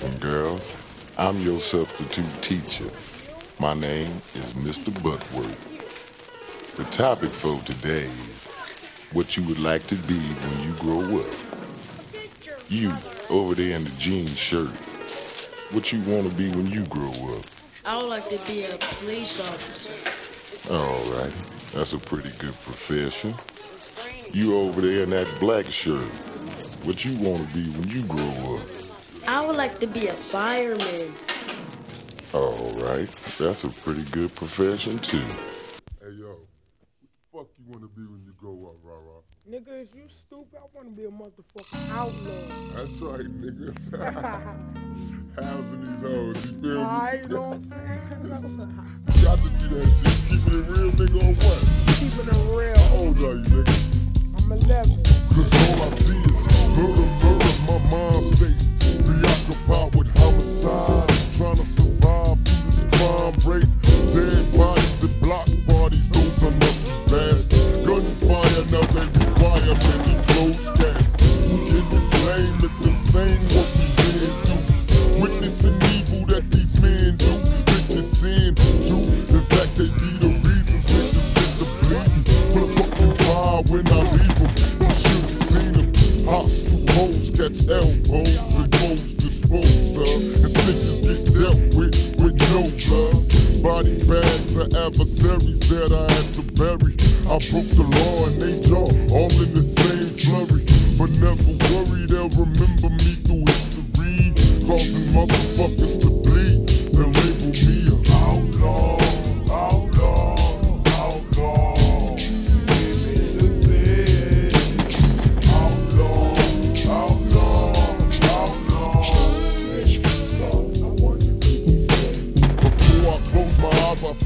boys and girls. I'm your substitute teacher. My name is Mr. Butworth. The topic for today is what you would like to be when you grow up. You, over there in the jean shirt, what you want to be when you grow up? I would like to be a police officer. All right, that's a pretty good profession. You over there in that black shirt, what you want to be when you grow up? I would like to be a fireman. All right, that's a pretty good profession too. Hey yo, what the fuck you wanna be when you grow up, rah rah? Nigga, is you stupid? I want to be a motherfucking outlaw. That's right, nigga. Housing these hoes, you feel me? I know what I'm saying? Cause I'm You got to do that shit. Keeping it real, nigga, or what? keeping it real. How old are you, nigga? I'm 11. Cause all I see catch elbows and foes disposed of. And snitches get dealt with with no love. Body bags of adversaries that I had to bury. I broke the law and they jaw all in the same flurry. But never worry, they'll remember me through history. Causing motherfuckers to bleed. They'll label me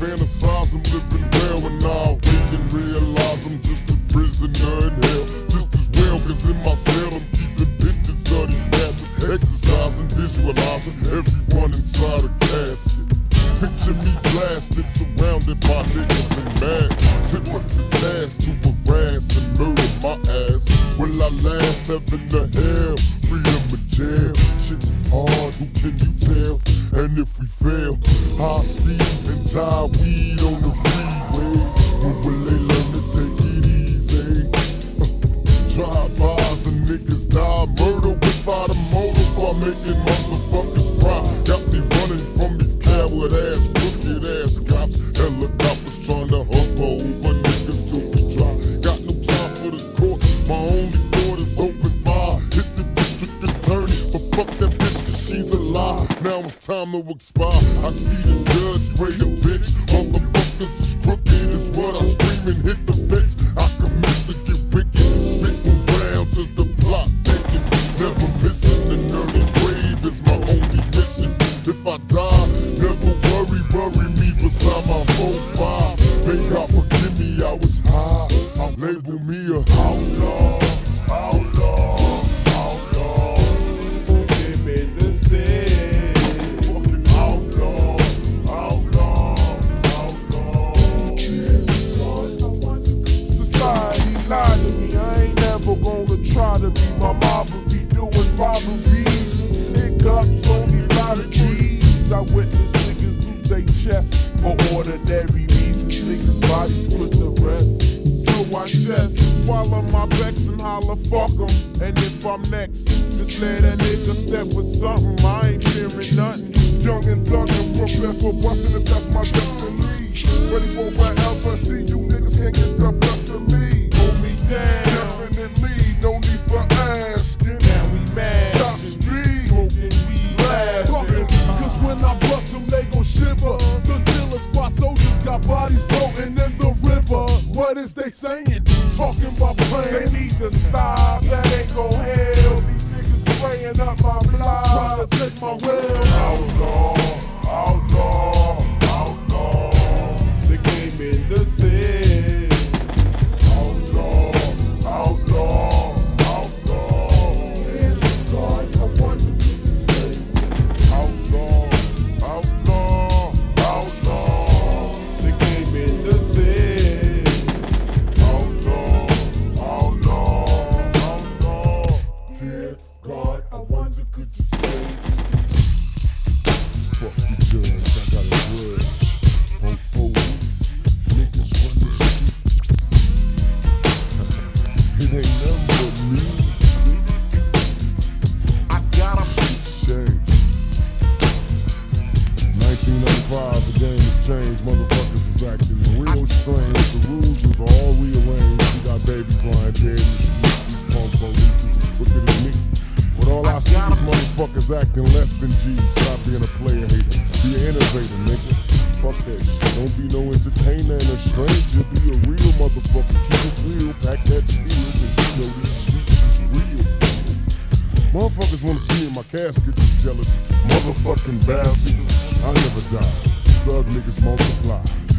fantasize I'm living well and I wake and realize I'm just a prisoner in hell. Just as well, cause in my cell I'm keeping pictures of these bastards. Exercising, visualizing everyone inside a casket. Picture me blasted, surrounded by niggas in masks. Sit with the task to harass and murder my ass. Will I last heaven to hell? Freedom of jail. Shit's hard, who can you tell? And if we fail, high speeds tie weed on the freeway. When will they learn to take it easy? Drive-bys and niggas die. Murder without a motive while making motherfuckers cry. Got me running from these coward ass, crooked ass cops. Helicopters trying to hover over niggas till we dry. Got no time for the court. My only time to expire. I see the judge spray the bitch. Motherfuckers is crooked is what I scream and hit the fence. I commence to get wicked. Spitting rounds as the plot thickens. Never missing an early grave is my only mission. If I die, never worry, bury me beside my 4-5. May God try to be my mama. Be doing robberies, stick ups on these lotteries. I witness niggas lose their chest for ordinary reasons. Niggas' bodies put to rest. So I just swallow my becks and holler, fuck 'em. And if I'm next, just let a nigga step with something. I ain't fearing nothing. Young and thuggin', prepare for bustin' if that's my destiny. Is saying? Talking about praying. They need to stop, that ain't gon' help. These niggas spraying up my block, trying to take my will. Oh, outlaw, outlaw, Five, the game has changed. Motherfuckers is acting real strange. The rules is all rearranged. We got babies lying dead. These punk police is quicker than me. But all I, I see is motherfuckers acting less than G. Stop being a player hater. Be an innovator, nigga. Fuck that shit. Don't be no Motherfuckers wanna see me in my casket. Jealous motherfucking bastards. I never die. Thug niggas multiply.